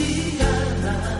西安